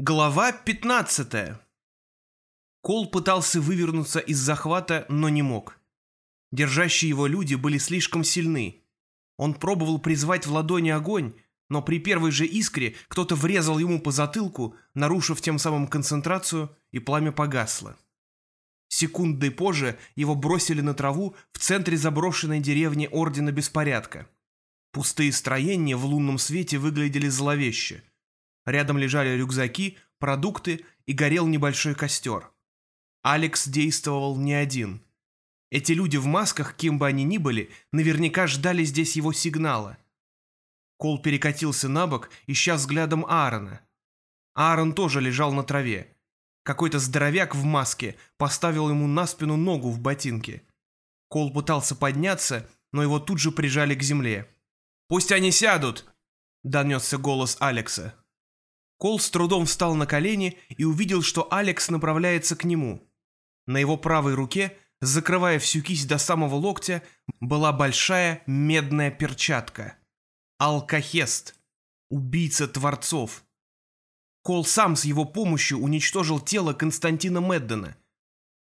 Глава 15 Кол пытался вывернуться из захвата, но не мог. Держащие его люди были слишком сильны. Он пробовал призвать в ладони огонь, но при первой же искре кто-то врезал ему по затылку, нарушив тем самым концентрацию, и пламя погасло. Секундой позже его бросили на траву в центре заброшенной деревни Ордена Беспорядка. Пустые строения в лунном свете выглядели зловеще – Рядом лежали рюкзаки, продукты и горел небольшой костер. Алекс действовал не один. Эти люди в масках, кем бы они ни были, наверняка ждали здесь его сигнала. Кол перекатился на бок, ища взглядом Аарона. Аарон тоже лежал на траве. Какой-то здоровяк в маске поставил ему на спину ногу в ботинке. Кол пытался подняться, но его тут же прижали к земле. «Пусть они сядут!» — донесся голос Алекса. Кол с трудом встал на колени и увидел, что Алекс направляется к нему. На его правой руке, закрывая всю кисть до самого локтя, была большая медная перчатка. Алкахест. Убийца Творцов. Кол сам с его помощью уничтожил тело Константина Меддена.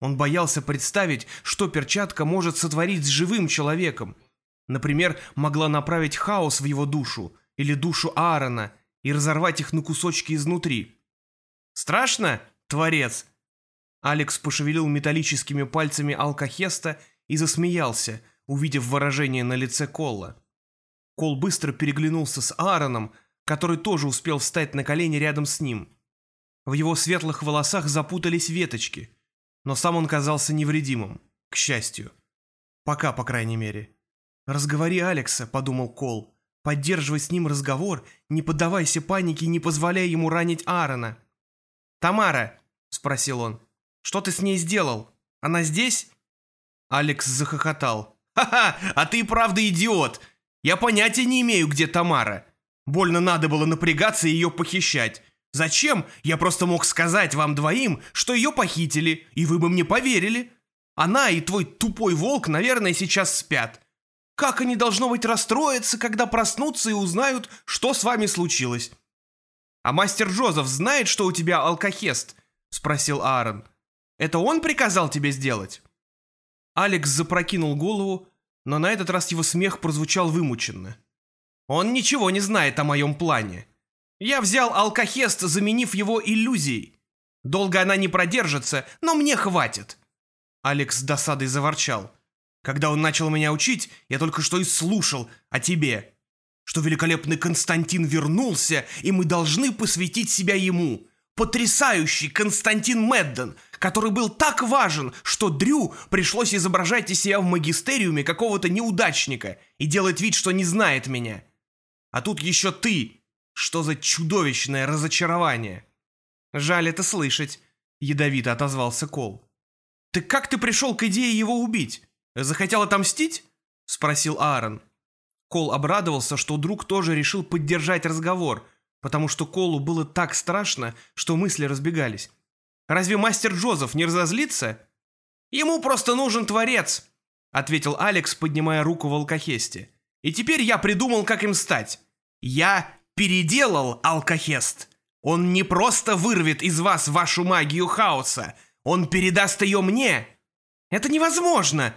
Он боялся представить, что перчатка может сотворить с живым человеком. Например, могла направить хаос в его душу или душу Аарона – и разорвать их на кусочки изнутри. «Страшно, творец?» Алекс пошевелил металлическими пальцами алкохеста и засмеялся, увидев выражение на лице Колла. Кол быстро переглянулся с Аароном, который тоже успел встать на колени рядом с ним. В его светлых волосах запутались веточки, но сам он казался невредимым, к счастью. Пока, по крайней мере. «Разговори Алекса», — подумал Кол. Поддерживай с ним разговор, не поддавайся панике и не позволяй ему ранить Аарона. «Тамара!» — спросил он. «Что ты с ней сделал? Она здесь?» Алекс захохотал. «Ха-ха! А ты правда идиот! Я понятия не имею, где Тамара. Больно надо было напрягаться и ее похищать. Зачем? Я просто мог сказать вам двоим, что ее похитили, и вы бы мне поверили. Она и твой тупой волк, наверное, сейчас спят. Как они, должно быть, расстроятся, когда проснутся и узнают, что с вами случилось?» «А мастер Джозеф знает, что у тебя алкохест?» — спросил Аарон. «Это он приказал тебе сделать?» Алекс запрокинул голову, но на этот раз его смех прозвучал вымученно. «Он ничего не знает о моем плане. Я взял алкохест, заменив его иллюзией. Долго она не продержится, но мне хватит». Алекс с досадой заворчал. Когда он начал меня учить, я только что и слушал о тебе. Что великолепный Константин вернулся, и мы должны посвятить себя ему. Потрясающий Константин Медден, который был так важен, что Дрю пришлось изображать из себя в магистериуме какого-то неудачника и делать вид, что не знает меня. А тут еще ты. Что за чудовищное разочарование. Жаль это слышать, ядовито отозвался Кол. Так как ты пришел к идее его убить? «Захотел отомстить?» — спросил Аарон. Кол обрадовался, что друг тоже решил поддержать разговор, потому что Колу было так страшно, что мысли разбегались. «Разве мастер Джозеф не разозлится?» «Ему просто нужен творец», — ответил Алекс, поднимая руку в алкохесте. «И теперь я придумал, как им стать. Я переделал алкохест. Он не просто вырвет из вас вашу магию хаоса, он передаст ее мне». «Это невозможно!»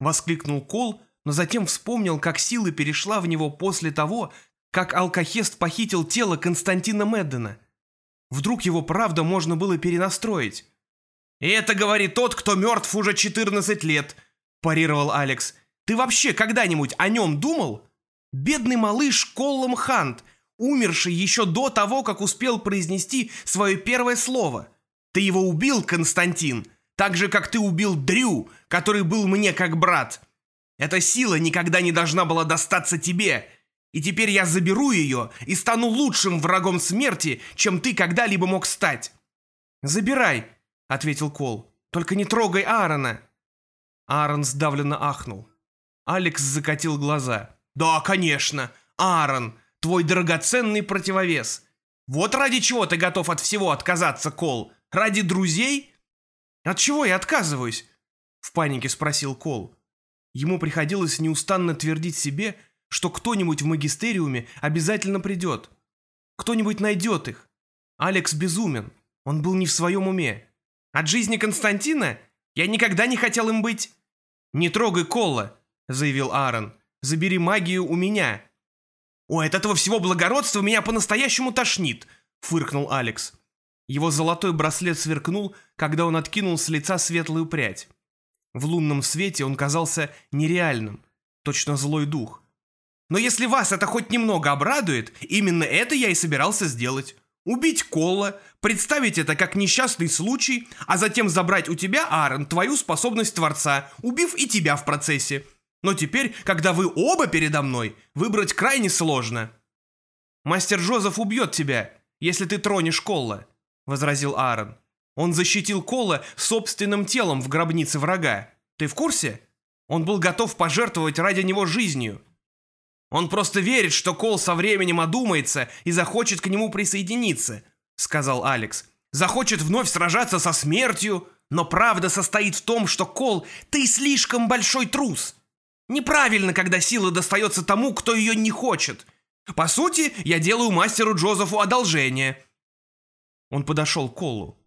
Воскликнул Кол, но затем вспомнил, как сила перешла в него после того, как алкохест похитил тело Константина Меддена. Вдруг его правда можно было перенастроить. «И это говорит тот, кто мертв уже 14 лет», – парировал Алекс. «Ты вообще когда-нибудь о нем думал? Бедный малыш Коллом Хант, умерший еще до того, как успел произнести свое первое слово. Ты его убил, Константин, так же, как ты убил Дрю, который был мне как брат. Эта сила никогда не должна была достаться тебе. И теперь я заберу ее и стану лучшим врагом смерти, чем ты когда-либо мог стать. «Забирай», — ответил Кол. «Только не трогай Аарона». Аарон сдавленно ахнул. Алекс закатил глаза. «Да, конечно, Аарон, твой драгоценный противовес. Вот ради чего ты готов от всего отказаться, Кол? Ради друзей «От чего я отказываюсь?» — в панике спросил Кол. Ему приходилось неустанно твердить себе, что кто-нибудь в магистериуме обязательно придет. Кто-нибудь найдет их. Алекс безумен. Он был не в своем уме. От жизни Константина я никогда не хотел им быть. «Не трогай Колла», — заявил Аарон. «Забери магию у меня». «Ой, от этого всего благородства меня по-настоящему тошнит», — фыркнул Алекс. Его золотой браслет сверкнул, когда он откинул с лица светлую прядь. В лунном свете он казался нереальным, точно злой дух. «Но если вас это хоть немного обрадует, именно это я и собирался сделать. Убить Колла, представить это как несчастный случай, а затем забрать у тебя, Аарон, твою способность Творца, убив и тебя в процессе. Но теперь, когда вы оба передо мной, выбрать крайне сложно. Мастер Джозеф убьет тебя, если ты тронешь Колла, возразил Аарон. Он защитил Колла собственным телом в гробнице врага. Ты в курсе? Он был готов пожертвовать ради него жизнью. Он просто верит, что Кол со временем одумается и захочет к нему присоединиться, сказал Алекс. Захочет вновь сражаться со смертью, но правда состоит в том, что Кол, ты слишком большой трус. Неправильно, когда сила достается тому, кто ее не хочет. По сути, я делаю мастеру Джозефу одолжение. Он подошел к Колу.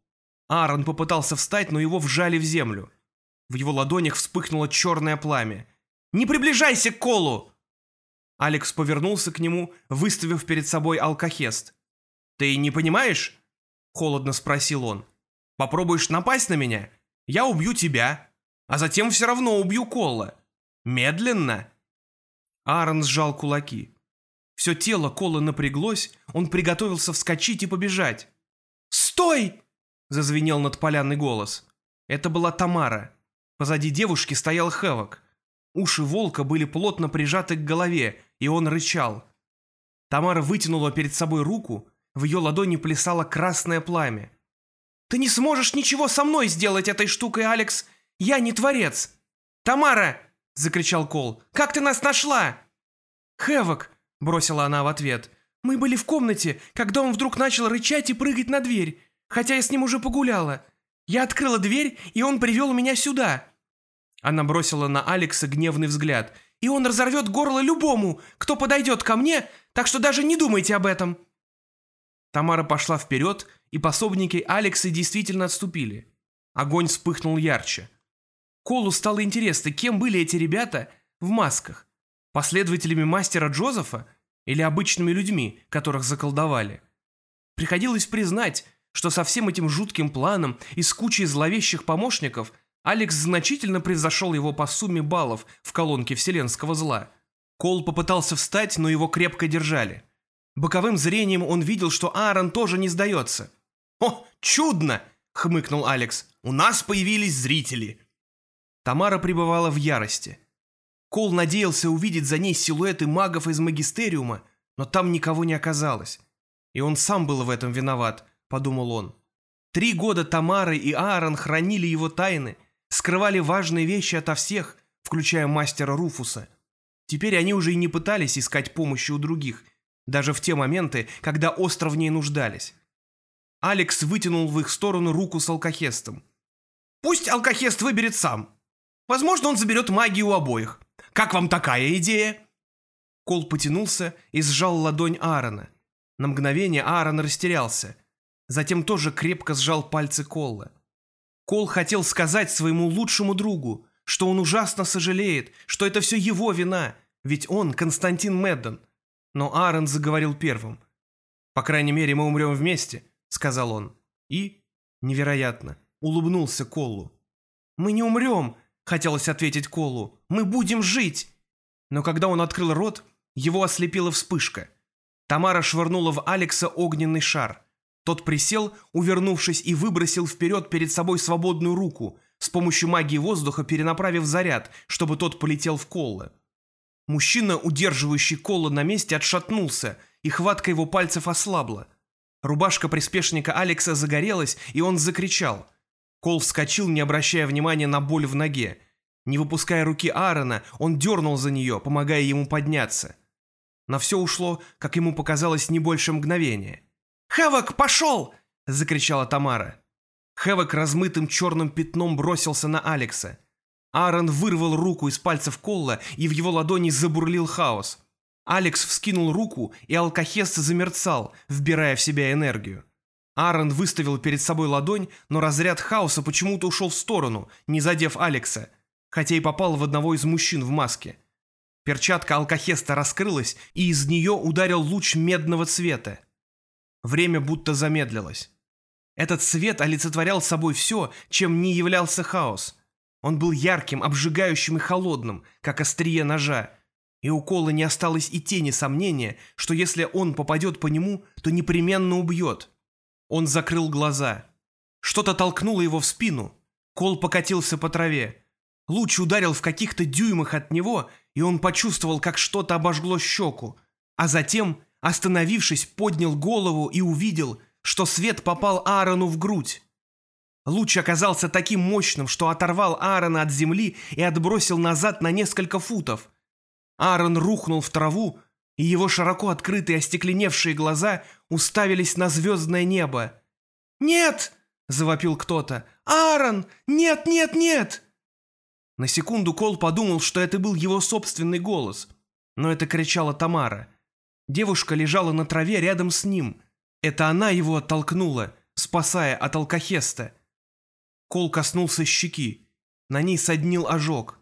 Аарон попытался встать, но его вжали в землю. В его ладонях вспыхнуло черное пламя. «Не приближайся к Колу!» Алекс повернулся к нему, выставив перед собой алкохест. «Ты не понимаешь?» — холодно спросил он. «Попробуешь напасть на меня? Я убью тебя, а затем все равно убью Колла. Медленно!» Аарон сжал кулаки. Все тело Колла напряглось, он приготовился вскочить и побежать. «Стой!» — зазвенел над полянный голос. Это была Тамара. Позади девушки стоял Хевок. Уши волка были плотно прижаты к голове, и он рычал. Тамара вытянула перед собой руку, в ее ладони плясало красное пламя. «Ты не сможешь ничего со мной сделать этой штукой, Алекс! Я не творец!» «Тамара!» — закричал Кол. «Как ты нас нашла?» «Хэвок!» — бросила она в ответ. «Мы были в комнате, когда он вдруг начал рычать и прыгать на дверь, хотя я с ним уже погуляла. Я открыла дверь, и он привел меня сюда. Она бросила на Алекса гневный взгляд. «И он разорвет горло любому, кто подойдет ко мне, так что даже не думайте об этом!» Тамара пошла вперед, и пособники Алекса действительно отступили. Огонь вспыхнул ярче. Колу стало интересно, кем были эти ребята в масках. Последователями мастера Джозефа или обычными людьми, которых заколдовали. Приходилось признать, что со всем этим жутким планом и с кучей зловещих помощников – Алекс значительно превзошел его по сумме баллов в колонке вселенского зла. Кол попытался встать, но его крепко держали. Боковым зрением он видел, что Аарон тоже не сдается. «О, чудно!» — хмыкнул Алекс. «У нас появились зрители!» Тамара пребывала в ярости. Кол надеялся увидеть за ней силуэты магов из магистериума, но там никого не оказалось. И он сам был в этом виноват, подумал он. Три года Тамара и Аарон хранили его тайны, скрывали важные вещи ото всех, включая мастера Руфуса. Теперь они уже и не пытались искать помощи у других, даже в те моменты, когда остро в ней нуждались. Алекс вытянул в их сторону руку с алкохестом. «Пусть алкохест выберет сам. Возможно, он заберет магию у обоих. Как вам такая идея?» Кол потянулся и сжал ладонь Аарона. На мгновение Аарон растерялся. Затем тоже крепко сжал пальцы Колла. Кол хотел сказать своему лучшему другу, что он ужасно сожалеет, что это все его вина, ведь он Константин Меддон. Но Аарон заговорил первым. «По крайней мере, мы умрем вместе», — сказал он. И, невероятно, улыбнулся Колу. «Мы не умрем», — хотелось ответить Колу. «Мы будем жить». Но когда он открыл рот, его ослепила вспышка. Тамара швырнула в Алекса огненный шар. Тот присел, увернувшись, и выбросил вперед перед собой свободную руку, с помощью магии воздуха перенаправив заряд, чтобы тот полетел в Колла. Мужчина, удерживающий Колла на месте, отшатнулся, и хватка его пальцев ослабла. Рубашка приспешника Алекса загорелась, и он закричал. Кол вскочил, не обращая внимания на боль в ноге. Не выпуская руки Аарона, он дернул за нее, помогая ему подняться. На все ушло, как ему показалось, не больше мгновения. «Хэвок, пошел!» — закричала Тамара. Хэвок размытым черным пятном бросился на Алекса. Аарон вырвал руку из пальцев Колла, и в его ладони забурлил хаос. Алекс вскинул руку, и алкохест замерцал, вбирая в себя энергию. Аарон выставил перед собой ладонь, но разряд хаоса почему-то ушел в сторону, не задев Алекса, хотя и попал в одного из мужчин в маске. Перчатка алкохеста раскрылась, и из нее ударил луч медного цвета. Время будто замедлилось. Этот свет олицетворял собой все, чем не являлся хаос. Он был ярким, обжигающим и холодным, как острие ножа, и у Кола не осталось и тени сомнения, что если он попадет по нему, то непременно убьет. Он закрыл глаза. Что-то толкнуло его в спину. Кол покатился по траве. Луч ударил в каких-то дюймах от него, и он почувствовал, как что-то обожгло щеку. А затем, остановившись, поднял голову и увидел, что свет попал Аарону в грудь. Луч оказался таким мощным, что оторвал Аарона от земли и отбросил назад на несколько футов. Аарон рухнул в траву, и его широко открытые остекленевшие глаза уставились на звездное небо. «Нет!» — завопил кто-то. «Аарон! Нет, нет, нет!» На секунду Кол подумал, что это был его собственный голос. Но это кричала Тамара. Девушка лежала на траве рядом с ним. Это она его оттолкнула, спасая от алкохеста. Кол коснулся щеки. На ней соднил ожог.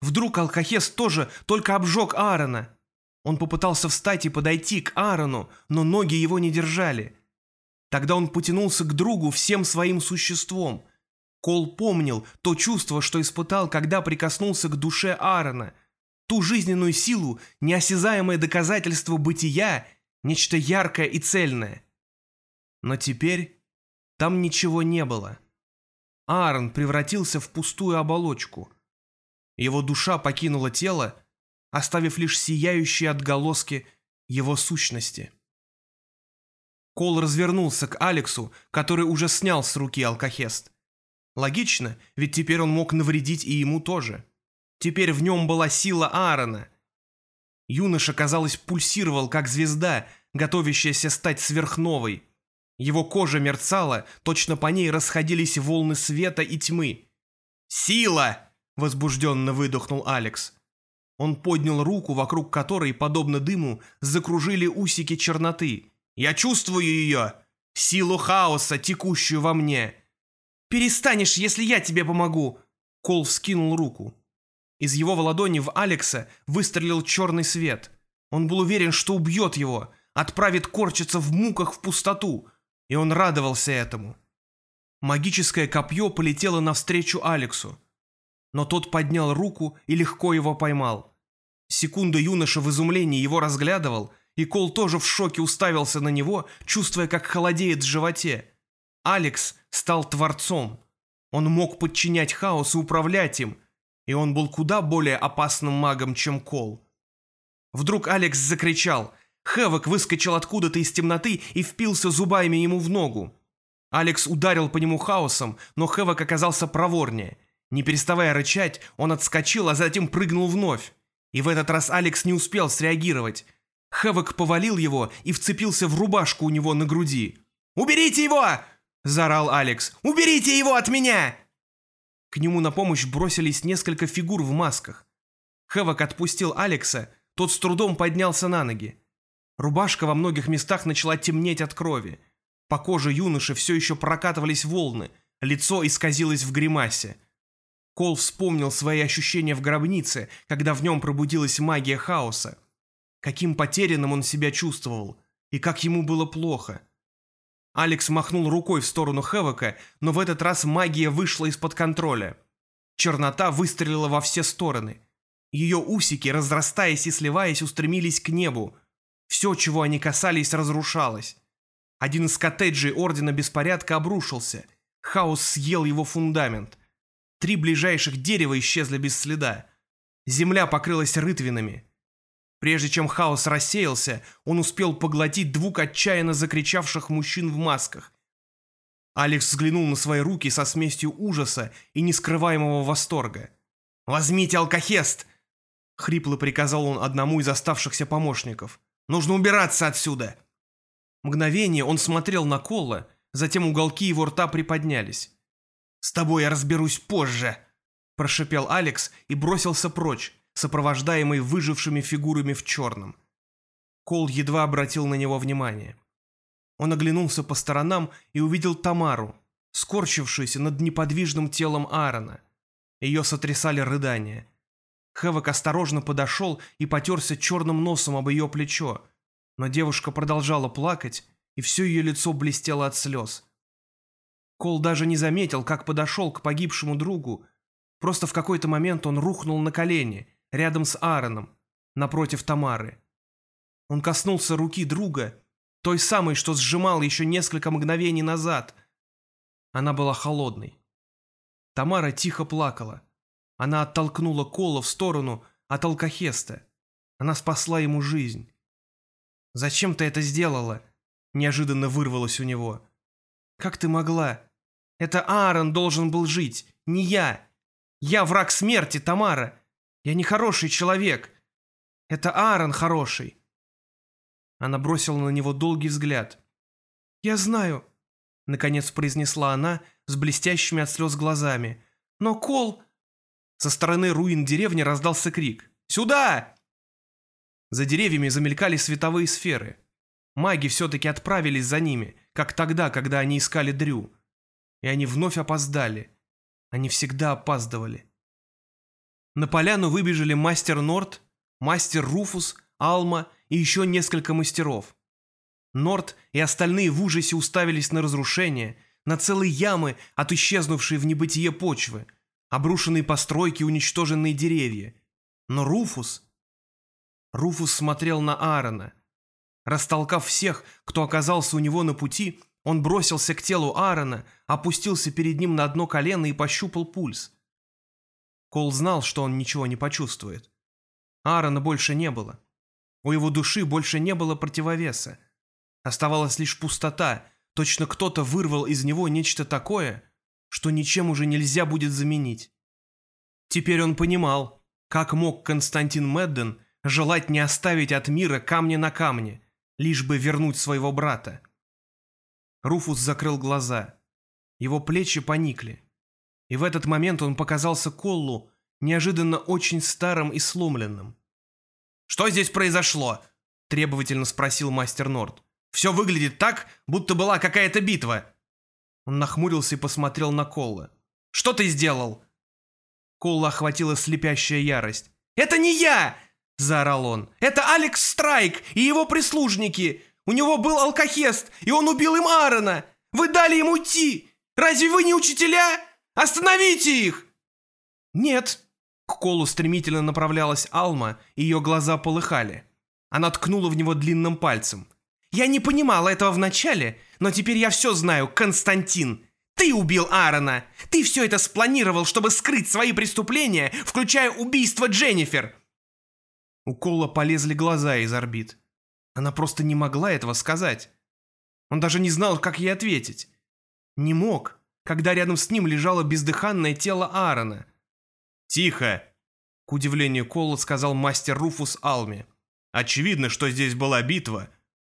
Вдруг алкохест тоже только обжег Аарона. Он попытался встать и подойти к Аарону, но ноги его не держали. Тогда он потянулся к другу всем своим существом. Кол помнил то чувство, что испытал, когда прикоснулся к душе Аарона, ту жизненную силу, неосязаемое доказательство бытия, нечто яркое и цельное. Но теперь там ничего не было. Аарон превратился в пустую оболочку. Его душа покинула тело, оставив лишь сияющие отголоски его сущности. Кол развернулся к Алексу, который уже снял с руки алкохест. Логично, ведь теперь он мог навредить и ему тоже. Теперь в нем была сила Аарона. Юноша, казалось, пульсировал, как звезда, готовящаяся стать сверхновой. Его кожа мерцала, точно по ней расходились волны света и тьмы. «Сила!» — возбужденно выдохнул Алекс. Он поднял руку, вокруг которой, подобно дыму, закружили усики черноты. «Я чувствую ее! Силу хаоса, текущую во мне!» «Перестанешь, если я тебе помогу!» Кол вскинул руку. Из его ладони в Алекса выстрелил черный свет. Он был уверен, что убьет его, отправит корчиться в муках в пустоту, и он радовался этому. Магическое копье полетело навстречу Алексу. Но тот поднял руку и легко его поймал. Секунду юноша в изумлении его разглядывал, и Кол тоже в шоке уставился на него, чувствуя, как холодеет в животе. Алекс стал творцом. Он мог подчинять хаос и управлять им, и он был куда более опасным магом, чем Кол. Вдруг Алекс закричал. Хэвок выскочил откуда-то из темноты и впился зубами ему в ногу. Алекс ударил по нему хаосом, но Хэвок оказался проворнее. Не переставая рычать, он отскочил, а затем прыгнул вновь. И в этот раз Алекс не успел среагировать. Хэвок повалил его и вцепился в рубашку у него на груди. «Уберите его!» – заорал Алекс. «Уберите его от меня!» К нему на помощь бросились несколько фигур в масках. Хэвок отпустил Алекса, тот с трудом поднялся на ноги. Рубашка во многих местах начала темнеть от крови. По коже юноши все еще прокатывались волны, лицо исказилось в гримасе. Кол вспомнил свои ощущения в гробнице, когда в нем пробудилась магия хаоса. Каким потерянным он себя чувствовал, и как ему было плохо. Алекс махнул рукой в сторону Хевока, но в этот раз магия вышла из-под контроля. Чернота выстрелила во все стороны. Ее усики, разрастаясь и сливаясь, устремились к небу. Все, чего они касались, разрушалось. Один из коттеджей Ордена Беспорядка обрушился. Хаос съел его фундамент. Три ближайших дерева исчезли без следа. Земля покрылась рытвинами. Прежде чем хаос рассеялся, он успел поглотить двух отчаянно закричавших мужчин в масках. Алекс взглянул на свои руки со смесью ужаса и нескрываемого восторга. «Возьмите алкохест!» — хрипло приказал он одному из оставшихся помощников. «Нужно убираться отсюда!» Мгновение он смотрел на Колла, затем уголки его рта приподнялись. «С тобой я разберусь позже», – прошипел Алекс и бросился прочь, сопровождаемый выжившими фигурами в черном. Кол едва обратил на него внимание. Он оглянулся по сторонам и увидел Тамару, скорчившуюся над неподвижным телом Аарона. Ее сотрясали рыдания. Хэвок осторожно подошел и потерся черным носом об ее плечо, но девушка продолжала плакать, и все ее лицо блестело от слез. Кол даже не заметил, как подошел к погибшему другу. Просто в какой-то момент он рухнул на колени, рядом с Аароном, напротив Тамары. Он коснулся руки друга, той самой, что сжимал еще несколько мгновений назад. Она была холодной. Тамара тихо плакала. Она оттолкнула Кола в сторону от Алкахеста. Она спасла ему жизнь. «Зачем ты это сделала?» Неожиданно вырвалось у него. «Как ты могла? Это Аарон должен был жить, не я. Я враг смерти, Тамара. Я не хороший человек. Это Аарон хороший». Она бросила на него долгий взгляд. «Я знаю», — наконец произнесла она с блестящими от слез глазами. «Но Кол...» Со стороны руин деревни раздался крик. «Сюда!» За деревьями замелькали световые сферы. Маги все-таки отправились за ними, как тогда, когда они искали Дрю. И они вновь опоздали. Они всегда опаздывали. На поляну выбежали мастер Норт, мастер Руфус, Алма и еще несколько мастеров. Норт и остальные в ужасе уставились на разрушение, на целые ямы от исчезнувшей в небытие почвы, обрушенные постройки, уничтоженные деревья. Но Руфус... Руфус смотрел на Аарона. Растолкав всех, кто оказался у него на пути, он бросился к телу Аарона, опустился перед ним на одно колено и пощупал пульс. Кол знал, что он ничего не почувствует. Аарона больше не было. У его души больше не было противовеса. Оставалась лишь пустота, точно кто-то вырвал из него нечто такое, что ничем уже нельзя будет заменить. Теперь он понимал, как мог Константин Медден желать не оставить от мира камня на камне, лишь бы вернуть своего брата. Руфус закрыл глаза. Его плечи поникли. И в этот момент он показался Коллу неожиданно очень старым и сломленным. «Что здесь произошло?» – требовательно спросил мастер Норд. «Все выглядит так, будто была какая-то битва». Он нахмурился и посмотрел на Колла. «Что ты сделал?» Колла охватила слепящая ярость. «Это не я!» – заорал он. «Это Алекс Страйк и его прислужники! У него был алкохест, и он убил им Аарона! Вы дали ему уйти! Разве вы не учителя? Остановите их!» «Нет», к Колу стремительно направлялась Алма, и ее глаза полыхали. Она ткнула в него длинным пальцем. «Я не понимала этого вначале, но теперь я все знаю, Константин. Ты убил Аарона. Ты все это спланировал, чтобы скрыть свои преступления, включая убийство Дженнифер». У Кола полезли глаза из орбит. Она просто не могла этого сказать. Он даже не знал, как ей ответить. Не мог, когда рядом с ним лежало бездыханное тело Аарона. «Тихо!» — к удивлению Колла сказал мастер Руфус Алми. «Очевидно, что здесь была битва,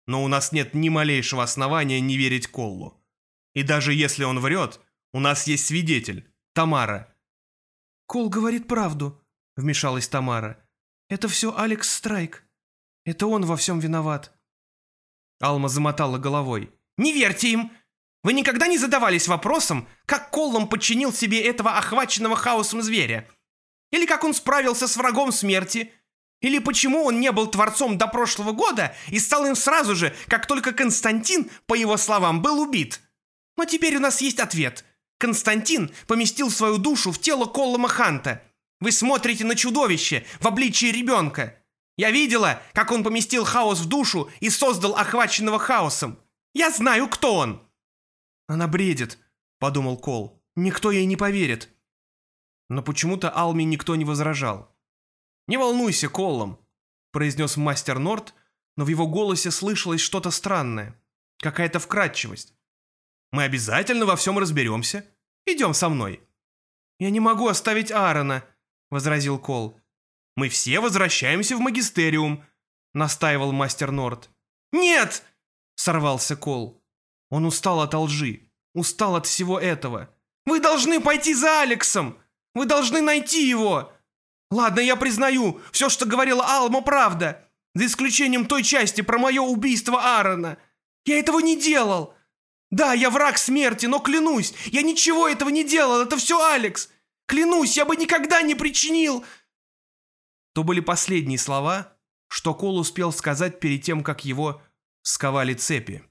но у нас нет ни малейшего основания не верить Коллу. И даже если он врет, у нас есть свидетель, Тамара». «Кол говорит правду», — вмешалась Тамара. «Это все Алекс Страйк. Это он во всем виноват». Алма замотала головой. «Не верьте им! Вы никогда не задавались вопросом, как Коллом подчинил себе этого охваченного хаосом зверя? Или как он справился с врагом смерти? Или почему он не был творцом до прошлого года и стал им сразу же, как только Константин, по его словам, был убит? Но теперь у нас есть ответ. Константин поместил свою душу в тело Коллома Ханта. Вы смотрите на чудовище в обличии ребенка. Я видела, как он поместил хаос в душу и создал охваченного хаосом. Я знаю, кто он. Она бредит, подумал Кол. Никто ей не поверит. Но почему-то Алми никто не возражал. «Не волнуйся, Коллом», — произнес мастер Норт, но в его голосе слышалось что-то странное, какая-то вкрадчивость. «Мы обязательно во всем разберемся. Идем со мной». «Я не могу оставить Аарона», — возразил Кол. «Мы все возвращаемся в магистериум», — настаивал мастер Норт. «Нет!» — сорвался Кол. Он устал от лжи, устал от всего этого. «Вы должны пойти за Алексом!» Вы должны найти его! Ладно, я признаю, все, что говорила Алма, правда. За исключением той части про мое убийство Аарона. Я этого не делал! Да, я враг смерти, но клянусь, я ничего этого не делал, это все Алекс! Клянусь, я бы никогда не причинил...» То были последние слова, что Кол успел сказать перед тем, как его сковали цепи.